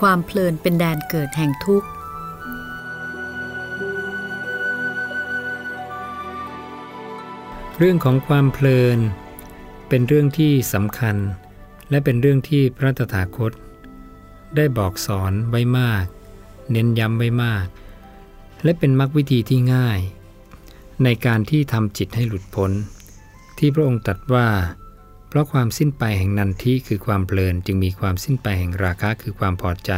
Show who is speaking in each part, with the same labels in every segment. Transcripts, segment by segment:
Speaker 1: ความเพลินเป็นแดนเกิดแห่งทุกข์
Speaker 2: เรื่องของความเพลิน เป็นเรื่องที่สำคัญ และเป็นเรื่องที่พระตถาคต ได้บอกสอนไว้มาก เน้นย้ำไว้มาก และเป็นมรรควิธีที่ง่าย ในการที่ทำจิตให้หลุดพ้น ที่พระองค์ตรัสว่า เพราะความสิ้นไปแห่งนันทิคือความเพลินจึงมีความสิ้นไปแห่งราคะคือความพอใจ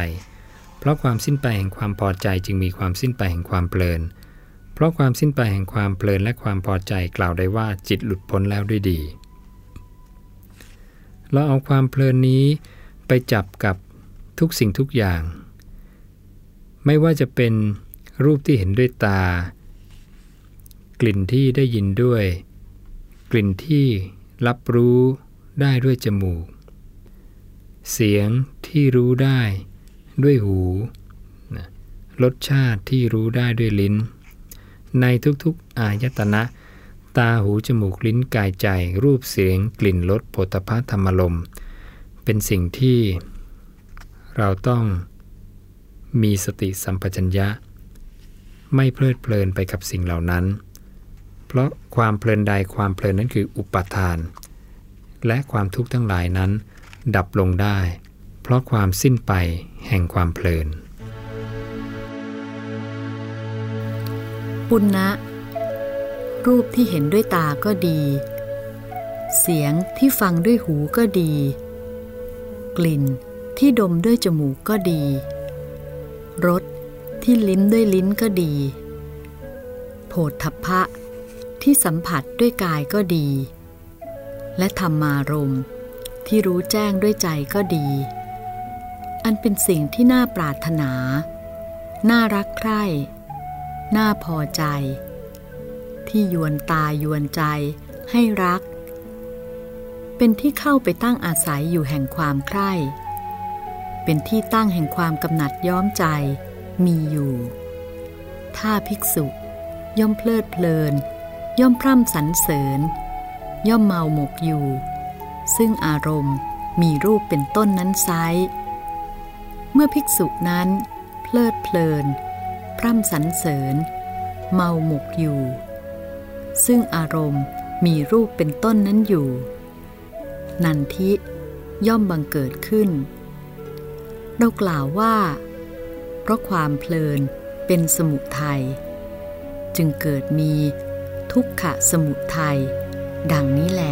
Speaker 2: เพราะความสิ้นไปแห่งความพอใจจึงมีความสิ้นไปแห่งความเพลิน เพราะความสิ้นไปแห่งความเพลินและความพอใจกล่าวได้ว่าจิตหลุดพ้นแล้วด้วยดี เราเอาความเพลินนี้ไปจับกับทุกสิ่งทุกอย่าง ไม่ว่าจะเป็นรูปที่เห็นด้วยตา กลิ่นที่ได้ยินด้วย กลิ่นที่ รับรู้ได้ด้วยจมูก เสียงที่รู้ได้ด้วยหูนะรสชาติที่รู้ได้ด้วยลิ้น ในทุกๆอายตนะ ตาหูจมูกลิ้นกายใจ รูปเสียงกลิ่นรสโผฏฐัธรรมลม เป็นสิ่งที่เราต้องมีสติสัมปชัญญะ ไม่เพลิดเพลินไปกับสิ่งเหล่านั้น เพราะความเพลินใดความเพลินนั้นคืออุปทาน และความทุกข์ทั้งหลายนั้น ดับลงได้ เพราะความสิ้นไปแห่งความเพลิน
Speaker 1: ปุณณะรูปที่เห็นด้วยตาก็ดี เสียงที่ฟังด้วยหูก็ดี กลิ่นที่ดมด้วยจมูกก็ดี รสที่ลิ้มด้วยลิ้นก็ดี โผฏฐัพพะ ที่สัมผัสด้วยกายก็ดี และธรรมารมที่รู้แจ้งด้วยใจก็ดี อันเป็นสิ่งที่น่าปรารถนา น่ารักใคร่ น่าพอใจ ที่ยวนตายวนใจให้รัก เป็นที่เข้าไปตั้งอาศัยอยู่แห่งความใคร่ เป็นที่ตั้งแห่งความกำหนัดย้อมใจมีอยู่ ถ้าภิกษุย่อมเพลิดเพลิน ย่อมพร่ำสรรเสริญ ย่อมเมาหมกอยู่ ซึ่งอารมณ์มีรูปเป็นต้นนั้นไซเมื่อภิกษุนั้น เพลิดเพลิน พร่ำสรรเสริญ เมาหมกอยู่ ซึ่งอารมณ์มีรูปเป็นต้นนั้นอยู่ นันทิย่อมบังเกิดขึ้น เรากล่าวว่า เพราะความเพลินเป็นสมุทัยจึงเกิดมี ทุกขะสมุทัยดังนี้แหล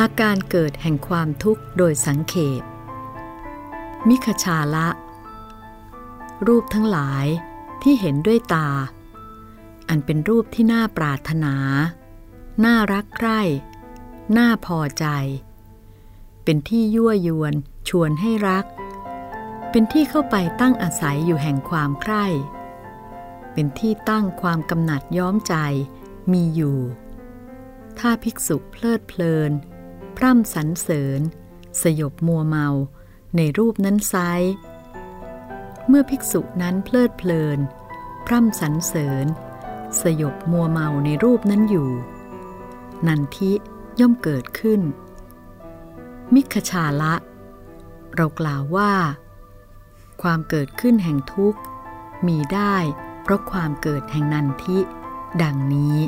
Speaker 1: อาการเกิดแห่งความทุกข์โดยสังเขป มิขชาละ รูปทั้งหลายที่เห็นด้วยตา อันเป็นรูปที่น่าปรารถนา น่ารักใคร่ น่าพอใจ เป็นที่ยั่วยวนชวนให้รัก เป็นที่เข้าไปตั้งอาศัยอยู่แห่งความใคร่ เป็นที่ตั้งความกำหนัดย้อมใจมีอยู่ ถ้าภิกษุเพลิดเพลิน พร่ำสรรเสริญ สยบมัวเมาในรูปนั้นไซเมื่อภิกษุนั้นเพลิดเพลิน พร่ำสรรเสริญ สยบมัวเมาในรูปนั้นอยู่ นันทิย่อมเกิดขึ้น มิขชาละ เรากล่าวว่า ความเกิดขึ้นแห่งทุกข์ มีได้เพราะความเกิดแห่งนันทิ ดังนี้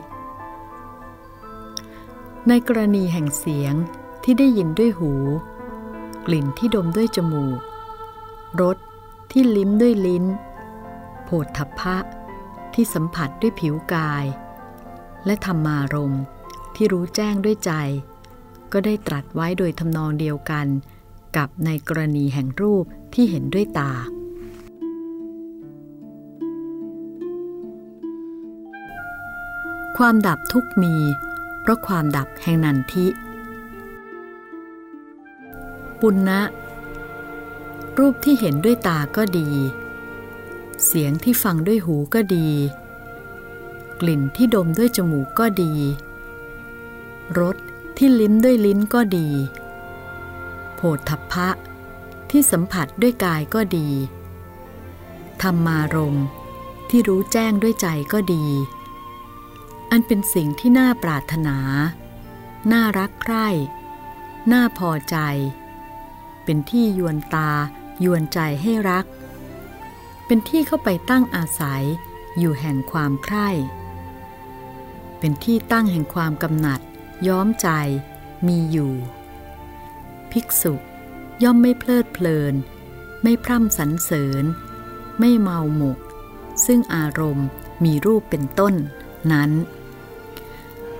Speaker 1: ในกรณีแห่งเสียงที่ได้ยินด้วยหู กลิ่นที่ดมด้วยจมูก รสที่ลิ้มด้วยลิ้น โผฏฐัพพะ ที่สัมผัสด้วยผิวกาย และธรรมารมณ์ที่รู้แจ้งด้วยใจ ก็ได้ตรัสไว้โดยทำนองเดียวกันกับในกรณีแห่งรูป ที่เห็นด้วยตา ความดับทุกมี เพราะความดับแห่งนันทิ ปุณณะรูปที่เห็นด้วยตาก็ดี เสียงที่ฟังด้วยหูก็ดี กลิ่นที่ดมด้วยจมูกก็ดี รสที่ลิ้มด้วยลิ้นก็ดี โผฏฐัพพะ ที่สัมผัสด้วยกายก็ดี ธรรมารมที่รู้แจ้งด้วยใจก็ดี อันเป็นสิ่งที่น่าปรารถนา น่ารักใคร่ น่าพอใจ เป็นที่ยวนตา ยวนใจให้รัก เป็นที่เข้าไปตั้งอาศัยอยู่แห่งความใคร่ เป็นที่ตั้งแห่งความกำหนัด ย้อมใจมีอยู่ ภิกษุ ย่อมไม่เพลิดเพลิน ไม่พร่ำสรรเสริญ ไม่เมาหมก ซึ่งอารมณ์มีรูปเป็นต้นนั้น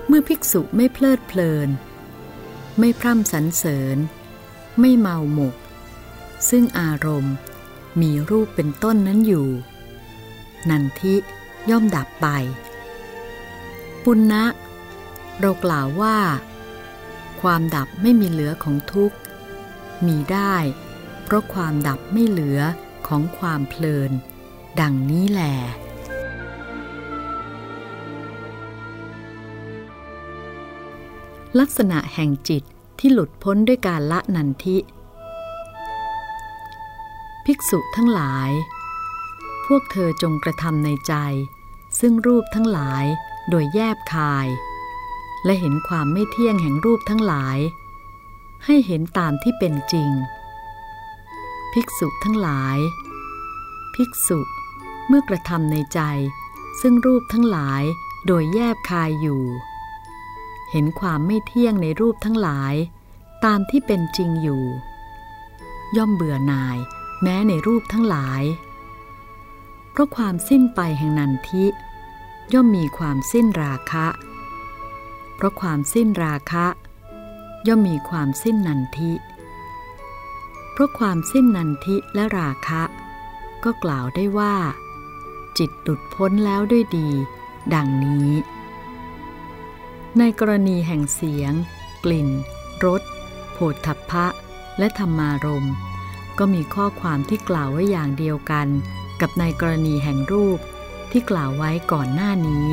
Speaker 1: เมื่อภิกษุไม่เพลิดเพลิน ไม่พร่ำสรรเสริญ ไม่เมาหมก ซึ่งอารมณ์มีรูปเป็นต้นนั้นอยู่ นันทิย่อมดับไป ปุณณะเรากล่าวว่า ความดับไม่มีเหลือของทุกข์ มีได้ เพราะความดับไม่เหลือของความเพลิน ดังนี้แหลลักษณะแห่งจิตที่หลุดพ้นด้วยการละนันทิ ภิกษุทั้งหลาย พวกเธอจงกระทำในใจ ซึ่งรูปทั้งหลายโดยแยบคาย และเห็นความไม่เที่ยงแห่งรูปทั้งหลาย ให้เห็นตามที่เป็นจริง ภิกษุทั้งหลาย ภิกษุเมื่อกระทำในใจ ซึ่งรูปทั้งหลายโดยแยบคายอยู่ เห็นความไม่เที่ยงในรูปทั้งหลาย ตามที่เป็นจริงอยู่ ย่อมเบื่อหน่าย แม้ในรูปทั้งหลาย เพราะความสิ้นไปแห่งนันทิ ย่อมมีความสิ้นราคะ เพราะความสิ้นราคะ ย่อมมีความสิ้นนันทิ เพราะความสิ้นนันทิและราคะ ก็กล่าวได้ว่า จิตหลุดพ้นแล้วด้วยดี ดังนี้ ในกรณีแห่งเสียง กลิ่นรสโผฏฐัพพะ และธรรมารมณ์ ก็มีข้อความที่กล่าวไว้อย่างเดียวกัน กับในกรณีแห่งรูปที่กล่าวไว้ก่อนหน้านี้